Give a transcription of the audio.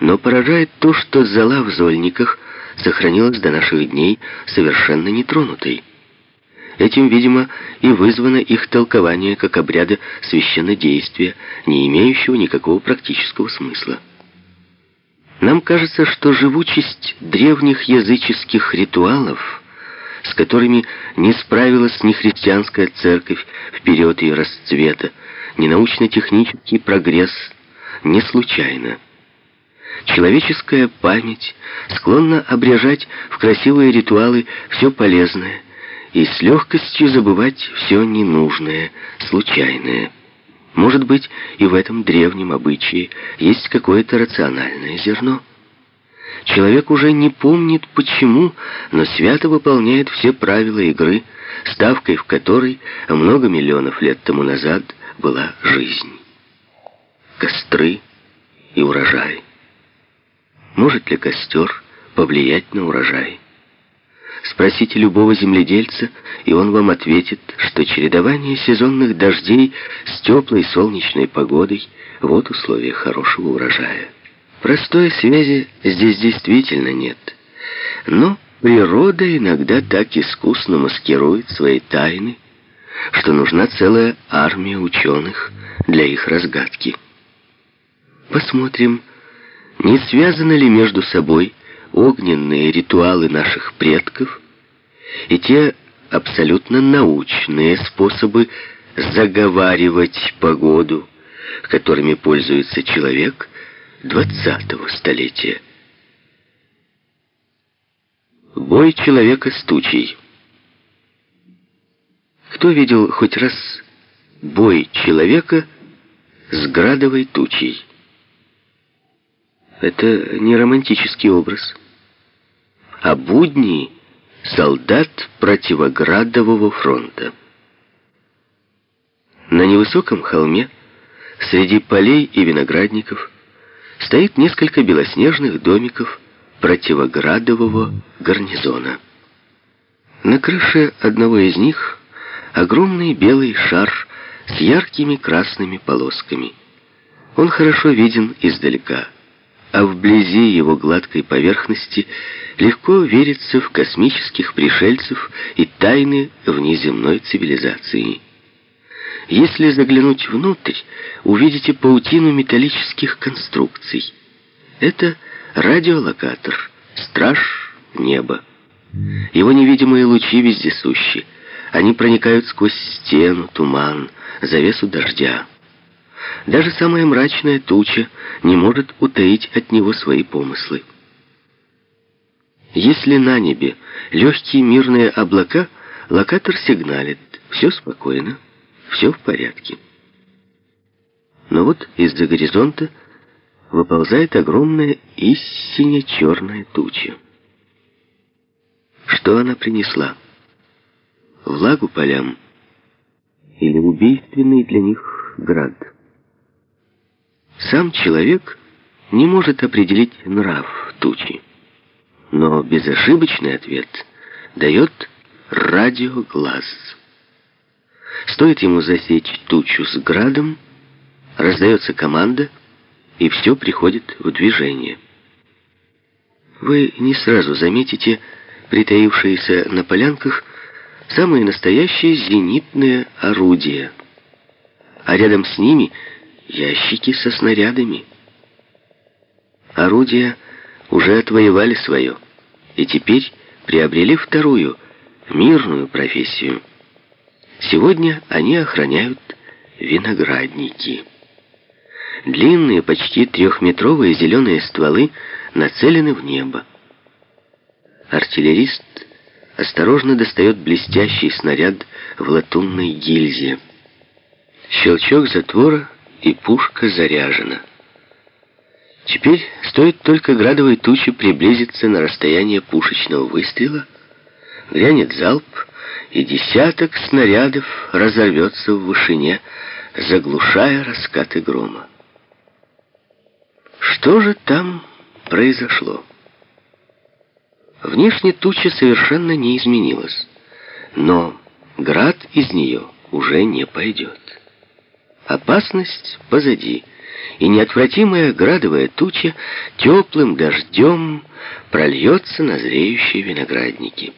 Но поражает то, что зала в Зольниках сохранилась до наших дней совершенно нетронутой. Этим, видимо, и вызвано их толкование как обряда священнодействия, не имеющего никакого практического смысла. Нам кажется, что живучесть древних языческих ритуалов, с которыми не справилась ни христианская церковь в период ее расцвета, ни научно-технический прогресс, не случайно. Человеческая память склонна обрежать в красивые ритуалы все полезное и с легкостью забывать все ненужное, случайное. Может быть, и в этом древнем обычае есть какое-то рациональное зерно. Человек уже не помнит почему, но свято выполняет все правила игры, ставкой в которой много миллионов лет тому назад была жизнь. Костры и урожай. Может ли костер повлиять на урожай? Спросите любого земледельца, и он вам ответит, что чередование сезонных дождей с теплой солнечной погодой – вот условия хорошего урожая. Простой связи здесь действительно нет. Но природа иногда так искусно маскирует свои тайны, что нужна целая армия ученых для их разгадки. Посмотрим, не связаны ли между собой огненные ритуалы наших предков и те абсолютно научные способы заговаривать погоду, которыми пользуется человек двадцатого столетия. Бой человека с тучей. Кто видел хоть раз бой человека с градовой тучей? Это не романтический образ, а будни солдат противоградового фронта. На невысоком холме, среди полей и виноградников, стоит несколько белоснежных домиков противоградового гарнизона. На крыше одного из них огромный белый шар с яркими красными полосками. Он хорошо виден издалека а вблизи его гладкой поверхности легко верится в космических пришельцев и тайны внеземной цивилизации. Если заглянуть внутрь, увидите паутину металлических конструкций. Это радиолокатор, страж неба. Его невидимые лучи вездесущи. Они проникают сквозь стену, туман, завесу дождя. Даже самая мрачная туча не может утаить от него свои помыслы. Если на небе легкие мирные облака, локатор сигналит. Все спокойно, все в порядке. Но вот из-за горизонта выползает огромная истинно черная туча. Что она принесла? Влагу полям или убийственный для них град? Сам человек не может определить нрав тучи, но безошибочный ответ дает радиоглаз. Стоит ему засечь тучу с градом, раздается команда, и все приходит в движение. Вы не сразу заметите притаившиеся на полянках самые настоящие зенитные орудия, а рядом с ними — ящики со снарядами. Орудия уже отвоевали свое, и теперь приобрели вторую, мирную профессию. Сегодня они охраняют виноградники. Длинные, почти трехметровые зеленые стволы нацелены в небо. Артиллерист осторожно достает блестящий снаряд в латунной гильзе. Щелчок затвора — и пушка заряжена. Теперь стоит только градовой туче приблизиться на расстояние пушечного выстрела, грянет залп, и десяток снарядов разорвется в вышине, заглушая раскаты грома. Что же там произошло? Внешне туча совершенно не изменилась, но град из нее уже не пойдет. Опасность позади. и неотвратимая градовая туча теплым дождем прольется на зреющие виноградники.